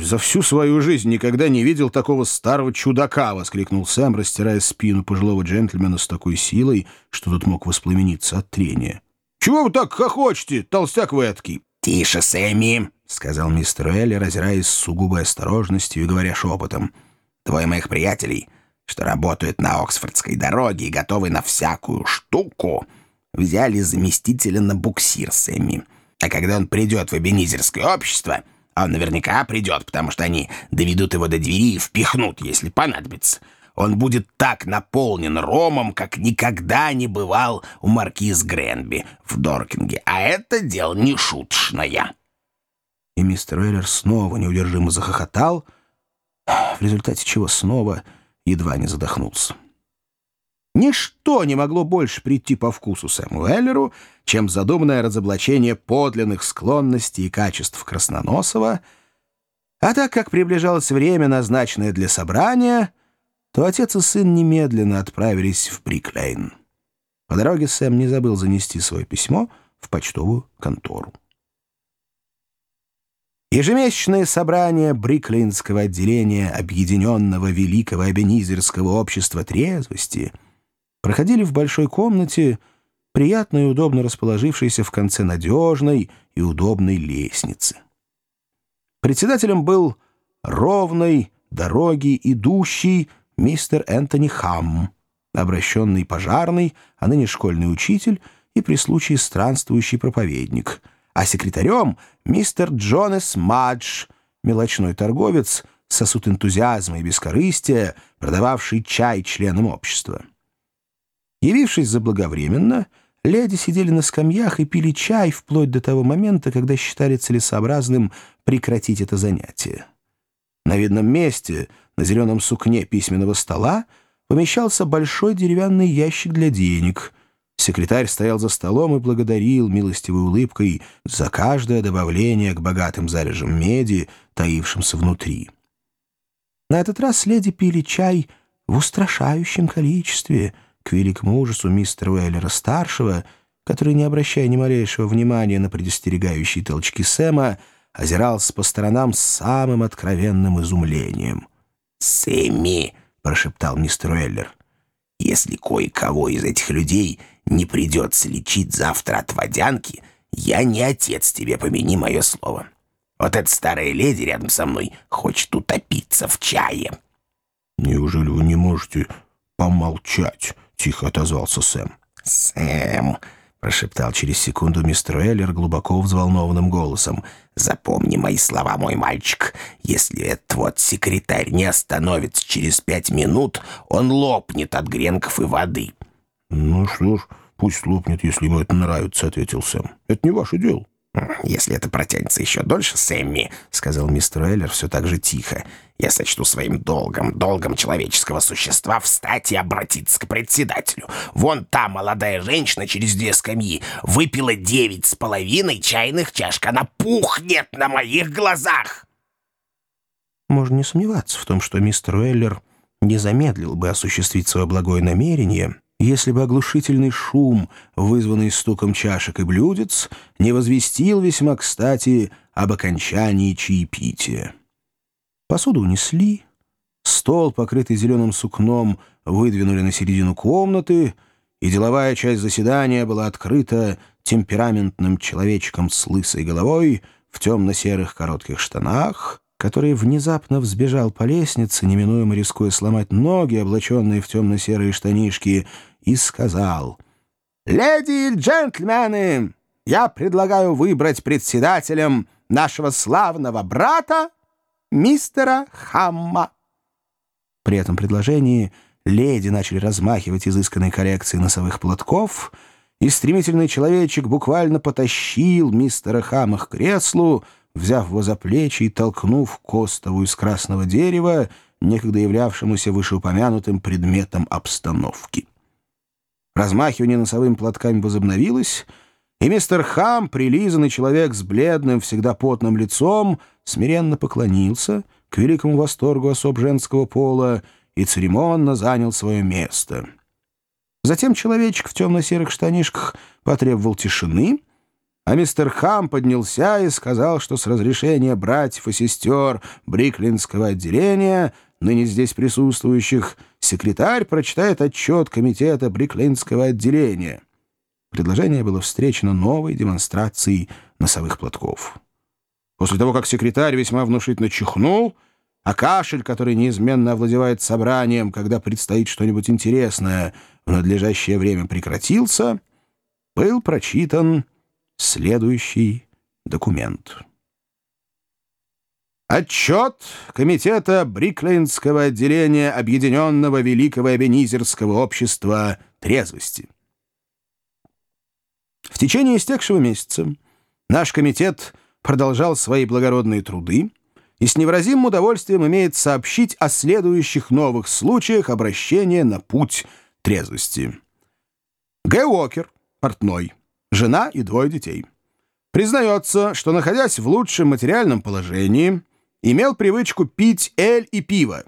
«За всю свою жизнь никогда не видел такого старого чудака!» — воскликнул Сэм, растирая спину пожилого джентльмена с такой силой, что тот мог воспламениться от трения. «Чего вы так хохочете, толстяк вы эткий?» «Тише, Сэмми!» — сказал мистер Элли, разираясь с сугубой осторожностью и говоря шепотом. «Двое моих приятелей, что работают на Оксфордской дороге и готовы на всякую штуку, взяли заместителя на буксир Сэмми. А когда он придет в Эбенизерское общество...» Он наверняка придет, потому что они доведут его до двери и впихнут, если понадобится. Он будет так наполнен ромом, как никогда не бывал у маркиз Гренби в Доркинге. А это дело не шуточное. И мистер Эллер снова неудержимо захохотал, в результате чего снова едва не задохнулся. Ничто не могло больше прийти по вкусу Сэму Эллеру, чем задуманное разоблачение подлинных склонностей и качеств Красноносова, а так как приближалось время, назначенное для собрания, то отец и сын немедленно отправились в Бриклейн. По дороге Сэм не забыл занести свое письмо в почтовую контору. Ежемесячное собрание Бриклейнского отделения Объединенного Великого Эбенизерского общества трезвости проходили в большой комнате, приятно и удобно расположившейся в конце надежной и удобной лестницы. Председателем был ровной дороги идущий мистер Энтони Хам, обращенный пожарный, а ныне школьный учитель и при случае странствующий проповедник, а секретарем мистер Джонас Мадж, мелочной торговец, сосуд энтузиазма и бескорыстия, продававший чай членам общества. Явившись заблаговременно, Леди сидели на скамьях и пили чай вплоть до того момента, когда считали целесообразным прекратить это занятие. На видном месте, на зеленом сукне письменного стола, помещался большой деревянный ящик для денег. Секретарь стоял за столом и благодарил милостивой улыбкой за каждое добавление к богатым залежам меди, таившимся внутри. На этот раз леди пили чай в устрашающем количестве — к великому ужасу мистера Уэллера-старшего, который, не обращая ни малейшего внимания на предостерегающие толчки Сэма, озирался по сторонам с самым откровенным изумлением. «Сэмми!» — прошептал мистер Уэллер. «Если кое-кого из этих людей не придется лечить завтра от водянки, я не отец тебе, помяни мое слово. Вот эта старая леди рядом со мной хочет утопиться в чае». «Неужели вы не можете помолчать?» — тихо отозвался Сэм. «Сэм!» — прошептал через секунду мистер Эллер глубоко взволнованным голосом. «Запомни мои слова, мой мальчик. Если этот вот секретарь не остановится через пять минут, он лопнет от гренков и воды». «Ну что ж, пусть лопнет, если ему это нравится», — ответил Сэм. «Это не ваше дело». «Если это протянется еще дольше, Сэмми», — сказал мистер Эллер все так же тихо, «я сочту своим долгом, долгом человеческого существа встать и обратиться к председателю. Вон та молодая женщина через две скамьи выпила девять с половиной чайных чашек. Она пухнет на моих глазах!» Можно не сомневаться в том, что мистер Эллер не замедлил бы осуществить свое благое намерение, если бы оглушительный шум, вызванный стуком чашек и блюдец, не возвестил весьма кстати об окончании чаепития. Посуду унесли, стол, покрытый зеленым сукном, выдвинули на середину комнаты, и деловая часть заседания была открыта темпераментным человечком с лысой головой в темно-серых коротких штанах, который внезапно взбежал по лестнице, неминуемо рискуя сломать ноги, облаченные в темно-серые штанишки, и сказал, «Леди и джентльмены, я предлагаю выбрать председателем нашего славного брата, мистера Хамма». При этом предложении леди начали размахивать изысканной коллекцией носовых платков, и стремительный человечек буквально потащил мистера Хамма к креслу, взяв его за плечи и толкнув Костову из красного дерева, некогда являвшемуся вышеупомянутым предметом обстановки. Размахивание носовыми платками возобновилось, и мистер Хам, прилизанный человек с бледным, всегда потным лицом, смиренно поклонился к великому восторгу особ женского пола и церемонно занял свое место. Затем человечек в темно-серых штанишках потребовал тишины — а мистер Хам поднялся и сказал, что с разрешения братьев и сестер Бриклинского отделения, ныне здесь присутствующих, секретарь прочитает отчет комитета Бриклинского отделения. Предложение было встречено новой демонстрацией носовых платков. После того, как секретарь весьма внушительно чихнул, а кашель, который неизменно овладевает собранием, когда предстоит что-нибудь интересное, в надлежащее время прекратился, был прочитан следующий документ. Отчет Комитета Бриклейнского отделения Объединенного Великого Эбенизерского общества трезвости. В течение истекшего месяца наш комитет продолжал свои благородные труды и с невыразимым удовольствием имеет сообщить о следующих новых случаях обращения на путь трезвости. Г. Уокер, портной, жена и двое детей. Признается, что, находясь в лучшем материальном положении, имел привычку пить эль и пиво.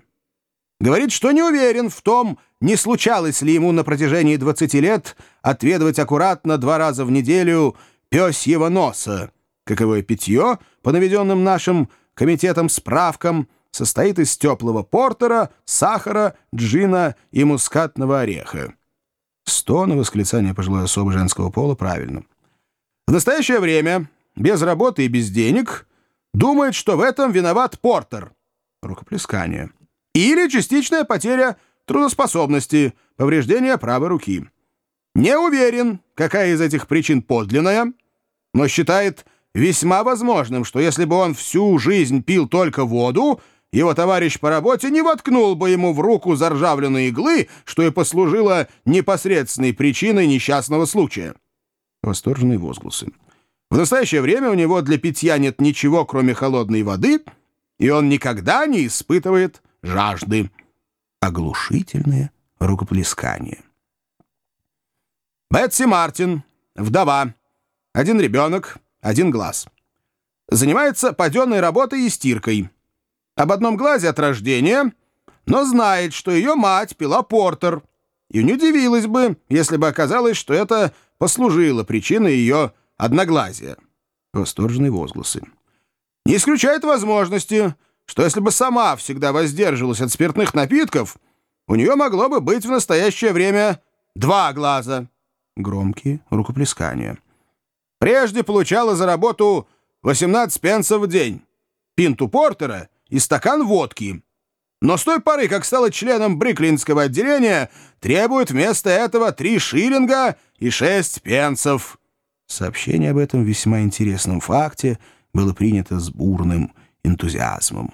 Говорит, что не уверен в том, не случалось ли ему на протяжении 20 лет отведывать аккуратно два раза в неделю пёсьего носа. Каковое питье, по наведенным нашим комитетом справкам, состоит из теплого портера, сахара, джина и мускатного ореха. Сто на восклицание пожилой особы женского пола правильно. В настоящее время, без работы и без денег, думает, что в этом виноват портер. Рукоплескание. Или частичная потеря трудоспособности, повреждение правой руки. Не уверен, какая из этих причин подлинная, но считает весьма возможным, что если бы он всю жизнь пил только воду, его товарищ по работе не воткнул бы ему в руку заржавленные иглы, что и послужило непосредственной причиной несчастного случая. Восторженные возгласы. В настоящее время у него для питья нет ничего, кроме холодной воды, и он никогда не испытывает жажды. Оглушительное рукоплескание. Бетси Мартин, вдова, один ребенок, один глаз. Занимается паденной работой и стиркой. Об одном глазе от рождения, но знает, что ее мать пила портер, и не удивилась бы, если бы оказалось, что это послужило причиной ее одноглазия. Восторженные возгласы. Не исключает возможности, что если бы сама всегда воздерживалась от спиртных напитков, у нее могло бы быть в настоящее время два глаза. Громкие рукоплескания. Прежде получала за работу 18 пенсов в день, пинту портера и стакан водки. Но с той поры, как стала членом Бриклинского отделения, требует вместо этого 3 шиллинга и 6 пенсов. Сообщение об этом весьма интересном факте было принято с бурным энтузиазмом.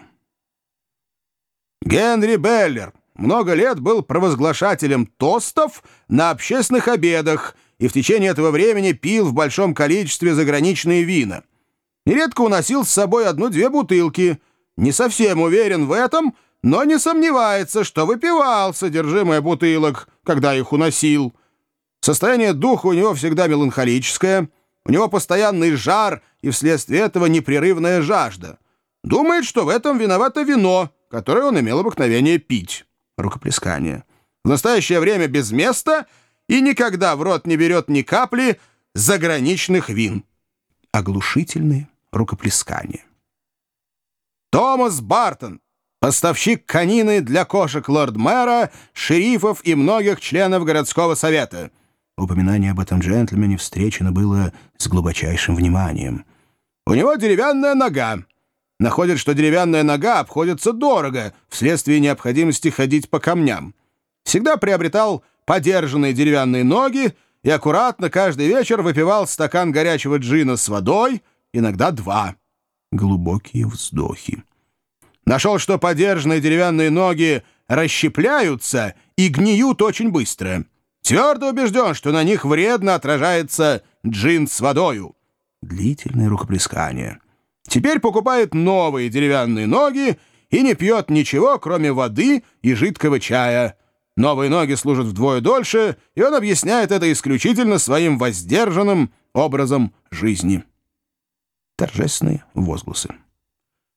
Генри Беллер много лет был провозглашателем тостов на общественных обедах и в течение этого времени пил в большом количестве заграничные вина. Нередко уносил с собой одну-две бутылки. Не совсем уверен в этом, но не сомневается, что выпивал содержимое бутылок, когда их уносил. Состояние духа у него всегда меланхолическое, у него постоянный жар и вследствие этого непрерывная жажда. Думает, что в этом виновато вино, которое он имел обыкновение пить. Рукоплескание. В настоящее время без места и никогда в рот не берет ни капли заграничных вин. Оглушительные рукоплескания. Томас Бартон, поставщик конины для кошек лорд-мэра, шерифов и многих членов городского совета. Упоминание об этом джентльмене встречено было с глубочайшим вниманием. У него деревянная нога, находят, что деревянная нога обходится дорого вследствие необходимости ходить по камням. Всегда приобретал подержанные деревянные ноги и аккуратно каждый вечер выпивал стакан горячего джина с водой, иногда два. Глубокие вздохи. Нашел, что подержанные деревянные ноги расщепляются и гниют очень быстро. Твердо убежден, что на них вредно отражается джин с водою. Длительное рукоплескание. Теперь покупает новые деревянные ноги и не пьет ничего, кроме воды и жидкого чая. Новые ноги служат вдвое дольше, и он объясняет это исключительно своим воздержанным образом жизни. Торжественные возгласы.